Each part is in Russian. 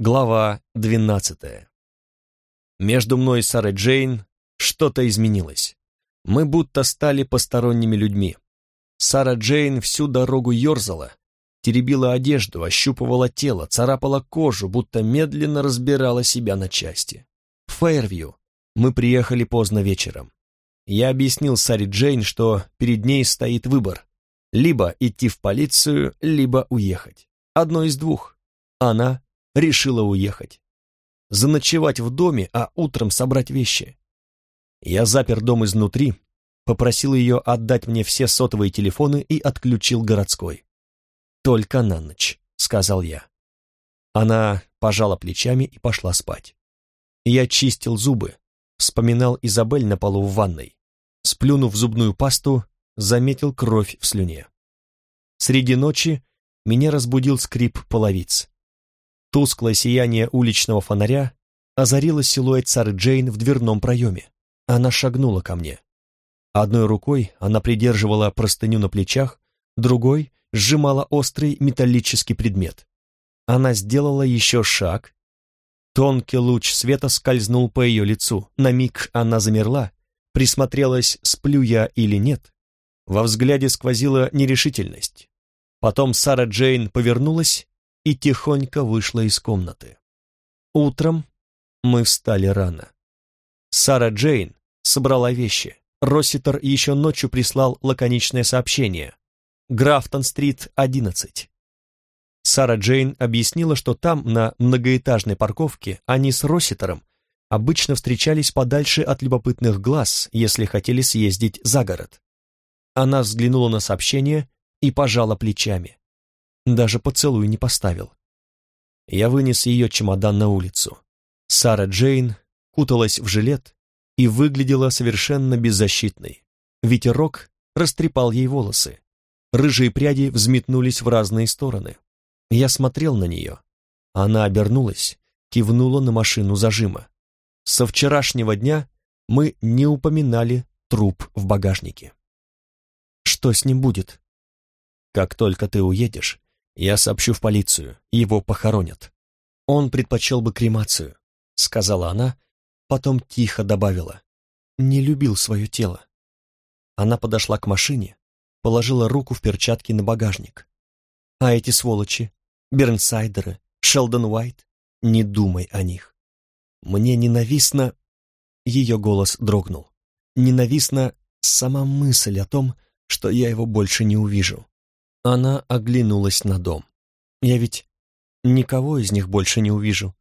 Глава двенадцатая. Между мной и Сарой Джейн что-то изменилось. Мы будто стали посторонними людьми. Сара Джейн всю дорогу ерзала, теребила одежду, ощупывала тело, царапала кожу, будто медленно разбирала себя на части. В Фейервью мы приехали поздно вечером. Я объяснил Саре Джейн, что перед ней стоит выбор. Либо идти в полицию, либо уехать. Одно из двух. Она решила уехать. Заночевать в доме, а утром собрать вещи. Я запер дом изнутри, попросил ее отдать мне все сотовые телефоны и отключил городской. «Только на ночь», — сказал я. Она пожала плечами и пошла спать. Я чистил зубы, вспоминал Изабель на полу в ванной. Сплюнув зубную пасту, заметил кровь в слюне. Среди ночи меня разбудил скрип половиц. Тусклое сияние уличного фонаря озарило силуэт Сары Джейн в дверном проеме. Она шагнула ко мне. Одной рукой она придерживала простыню на плечах, другой сжимала острый металлический предмет. Она сделала еще шаг. Тонкий луч света скользнул по ее лицу. На миг она замерла, присмотрелась, сплю я или нет. Во взгляде сквозила нерешительность. Потом Сара Джейн повернулась и тихонько вышла из комнаты. Утром мы встали рано. Сара Джейн собрала вещи. Росситер еще ночью прислал лаконичное сообщение. Графтон-стрит, 11. Сара Джейн объяснила, что там, на многоэтажной парковке, они с Росситером обычно встречались подальше от любопытных глаз, если хотели съездить за город. Она взглянула на сообщение и пожала плечами. Даже поцелуй не поставил. Я вынес ее чемодан на улицу. Сара Джейн куталась в жилет и выглядела совершенно беззащитной. Ветерок растрепал ей волосы. Рыжие пряди взметнулись в разные стороны. Я смотрел на нее. Она обернулась, кивнула на машину зажима. Со вчерашнего дня мы не упоминали труп в багажнике. Что с ним будет? Как только ты уедешь, я сообщу в полицию, его похоронят. Он предпочел бы кремацию, сказала она, потом тихо добавила. Не любил свое тело. Она подошла к машине, положила руку в перчатки на багажник. А эти сволочи, Бернсайдеры, Шелдон Уайт, не думай о них. Мне ненавистно... Ее голос дрогнул. Ненавистна сама мысль о том, что я его больше не увижу. Она оглянулась на дом. «Я ведь никого из них больше не увижу.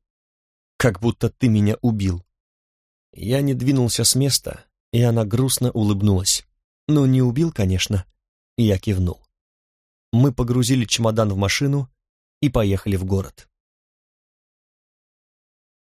Как будто ты меня убил». Я не двинулся с места, и она грустно улыбнулась. «Ну, не убил, конечно». Я кивнул. Мы погрузили чемодан в машину и поехали в город.